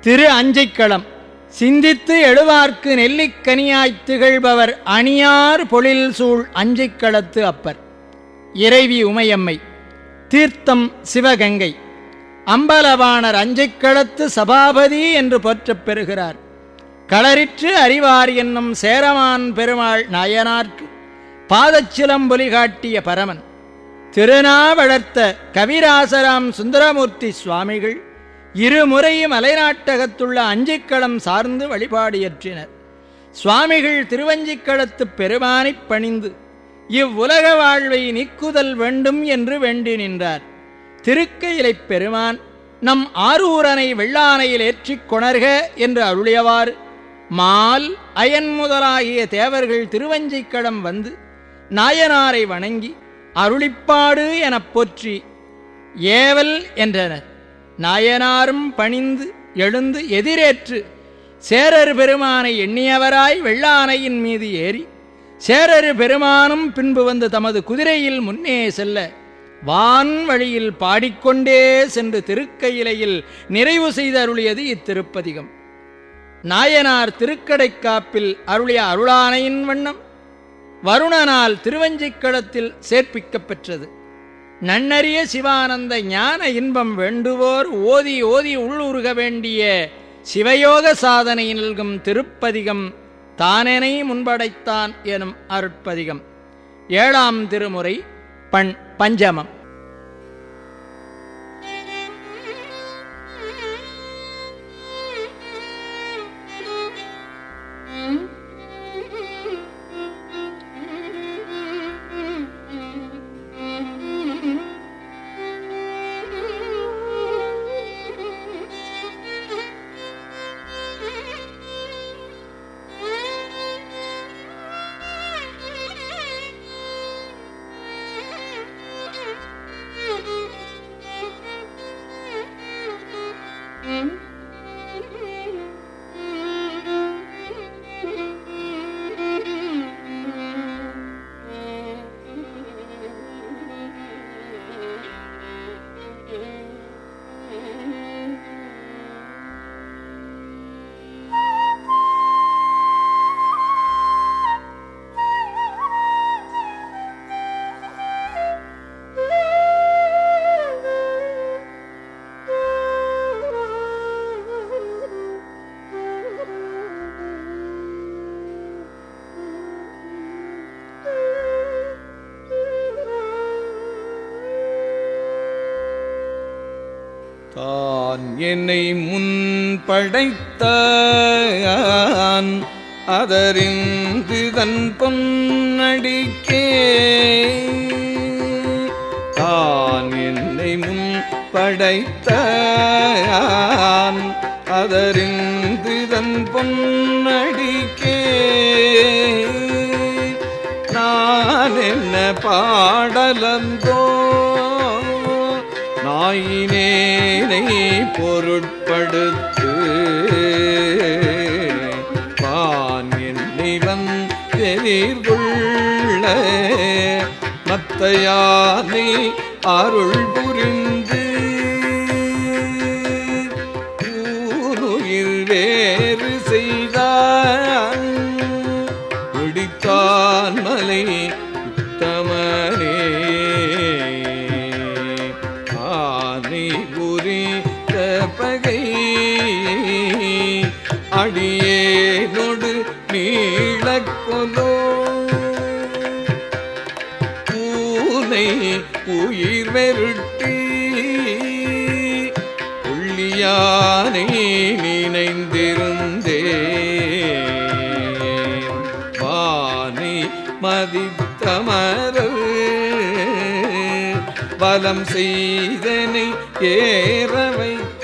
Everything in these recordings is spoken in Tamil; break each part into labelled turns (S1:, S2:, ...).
S1: திரு அஞ்சைக்களம். சிந்தித்து எழுவார்க்கு நெல்லிக்கனியாய்த் திகழ்பவர் அணியார் பொழில் சூழ் அஞ்சைக்களத்து அப்பர். இறைவி உமையம்மை. தீர்த்தம் சிவகங்கை. அம்பலவாணர் அஞ்சைக்களத்து சபாபதி என்று போற்றப் பெறுகிறார். களரிற்று அறிவார் என்னும் சேரமான் பெருமாள் நயனார்க்கு பாதச்சிலம்பொலி காட்டிய பரமன். திருநாவளர்த்த கவிராசராம் சுந்தரமூர்த்தி சுவாமிகள் இருமுறையும் அலைநாட்டகத்துள்ள அஞ்சிக்களம் சார்ந்து வழிபாடியற்றினர். சுவாமிகள் திருவஞ்சிக்களத்துப் பெருமானைப் பணிந்து இவ்வுலக வாழ்வை நீக்குதல் வேண்டும் என்று வேண்டி நின்றார். திருக்கையிலைப் பெருமான் நம் ஆரூரனை வெள்ளானையில் ஏற்றிக் கொணர்க என்று அருளியவாறு மால் அயன் முதலாகிய தேவர்கள் திருவஞ்சிக்களம் வந்து நாயனாரை வணங்கி அருளிப்பாடு எனப் போற்றி ஏவல் என்றனர். நாயனாரும் பணிந்து எழுந்து எதிரேற்று சேரரு பெருமானை எண்ணியவராய் வெள்ளானையின் மீது ஏறி சேரரு பெருமானும் பின்பு வந்து தமது குதிரையில் முன்னே செல்ல வான் வழியில் பாடிக்கொண்டே சென்று திருக்கையிலையில் நிறைவு செய்து அருளியது இத்திருப்பதிகம். நாயனார் திருக்கடைக்காப்பில் அருளிய அருளானையின் வண்ணம் வருணனால் திருவஞ்சிக்களத்தில் சேர்ப்பிக்கப் பெற்றது. நன்னறிய சிவானந்த ஞான இன்பம் வேண்டுவோர் ஓதி ஓதி உள்ளுருக வேண்டிய சிவயோக சாதனை நல்கும் திருப்பதிகம் தானெனை முன்படைத்தான் எனும் அருட்பதிகம். ஏழாம் திருமுறை பண் பஞ்சமம்.
S2: என்னை முன் படைத்தான் அதறிந்து தன் பொன்னடிக்கே. தான் என்னை முன் படைத்தான் அதறிந்து தன் பொன்னடிக்கே. நான் என்ன பாடலந்தோ நாயினேனை பொருட்படுத்து பான் என்னை வந்தெதிர்கொள்ள மத்தையானை அருள் புரிந்து அடியேனொடு நீளக்கொலோ பூனை உயிர் வெருட்டி புள்ளியானை நினைந்திருந்தே வானை மதித்தமரு வலம் செய்தனை ஏற வைத்த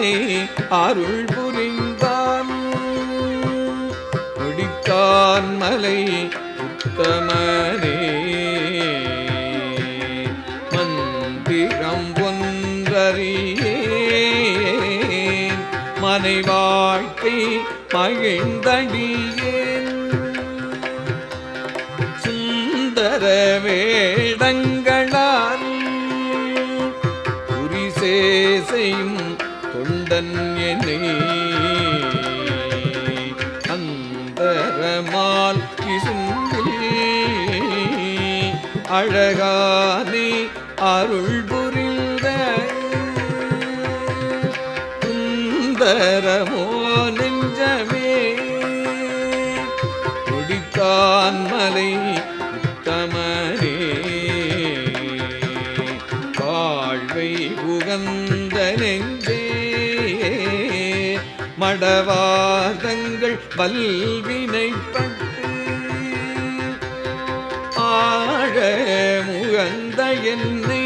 S2: ஆனை அருள் புரிந்தான். முடித்தான் மலை உத்தமனே. மந்திரம் ஒன்றறியேன். மனை வாழ்க்கை மகிழ்ந்தடியேன் சுந்தரமோ நெஞ்சமே? குடித்தான் மலை உத்தமரே வாழ்வை உகந்த நெஞ்சே. மடவாதங்கள் பல்வினைப்பட்டு ஆழ முகந்த என்னை.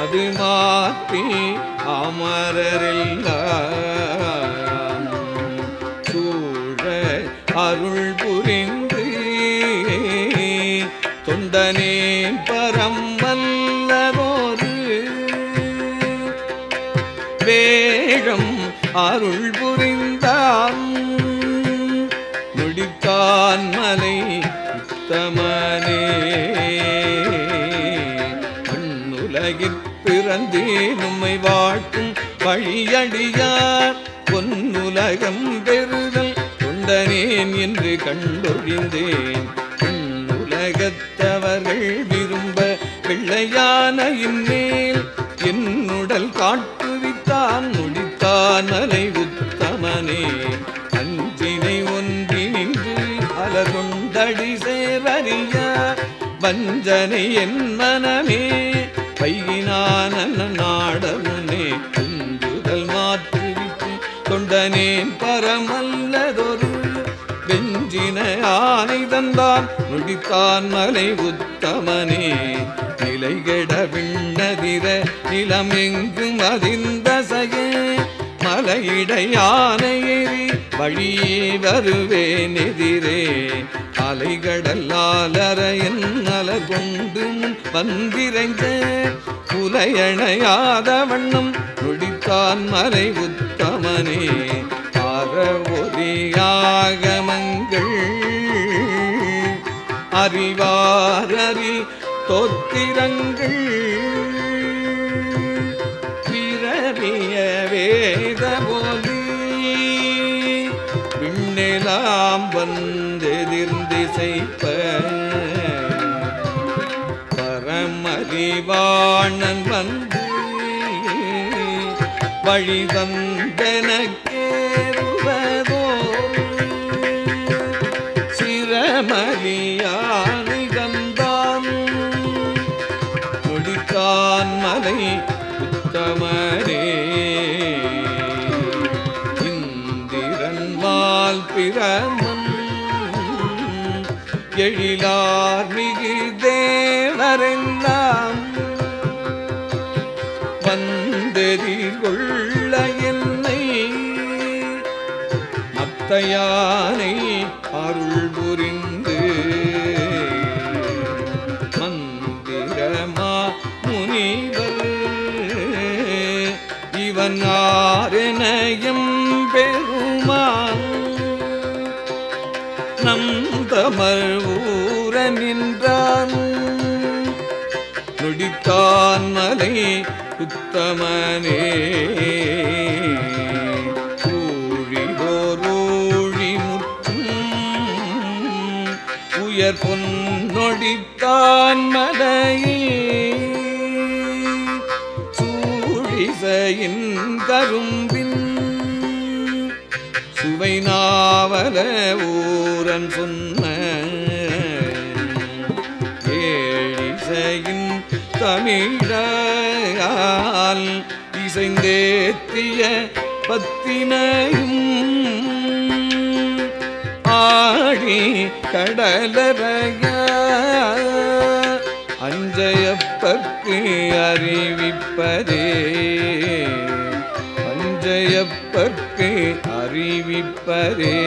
S2: அது மாற்றி அமரரெல்லாம் சூழ அருள் புரிந்து தொண்டனே பரம் வல்லதோரு வேகம் அருள் புரிந்தான். முடித்தான் மலை உத்தமனே. உலகிற் பிறந்தேன் உம்மை வாழ்க்கும் வழியடியார். பொன்னுலகம் பெறுதல் கொண்டனேன் என்று கண்டொழிந்தேன். உலகத்தவர்கள் விரும்ப பிள்ளையான இந்நேல். என்னுடல் காட்டுவித்தான் முடித்தான் அலை உத்தமனே. அஞ்சினை ஒன்றி நின்று அலர்கொண்டடி சேரறிய வஞ்சனை என் மனமே. ஞான நாடமுனே குந்துதல் மாற்றுவித்து தொண்டனேன் பரமல்லதொரு வெஞ்சின ஆனை தந்தான் முடித்தான் மலை உத்தமனே. நிலைகட விண்ணதிர நிலமெங்கும் அதிர்ந்தசையே மலையிடையானையேறி வழியே வருவேன் எதிரே. அலைகடல்லாலரையன் அலர் கொண்டு முன் புலையணையாத வண்ணம் நொடித்தான் மலை உத்தமனே. அறவொலியாகமங்கள் அறிவாரறி தொத்திரங்கள். பிறவிய வேத போலி விண்ணெலாம் வந்தெதிர்ந்திசைப்ப பரமறிவாணன் வந்து வழி வந்தனக்கேறுவதோ சிரமலியானை கந்தான் முடித்தான் மலை உத்தமரே. இந்திரன்மால் பிரமன். எழிலார் மிகு தேவரெல்லாம். தயானை அருள் புரிந்து மந்திரமா முனிவர். இவன் ஆரணயம் பெருமான் நம் தமர் ஊர நின்றான். நொடித்தான் மலை உத்தமனே. உயர் பொன்னொடித்தான் மலையே. சூழிசையின் கரும்பின் சுவை நாவல ஊரன் சொன்ன ஏழிசையின் தமிழால் இசைந்தேத்திய பத்தினை ஆழி அஞ்சையப்பற்கு அறிவிப்பதே. அஞ்சையப்பற்கு அறிவிப்பதே.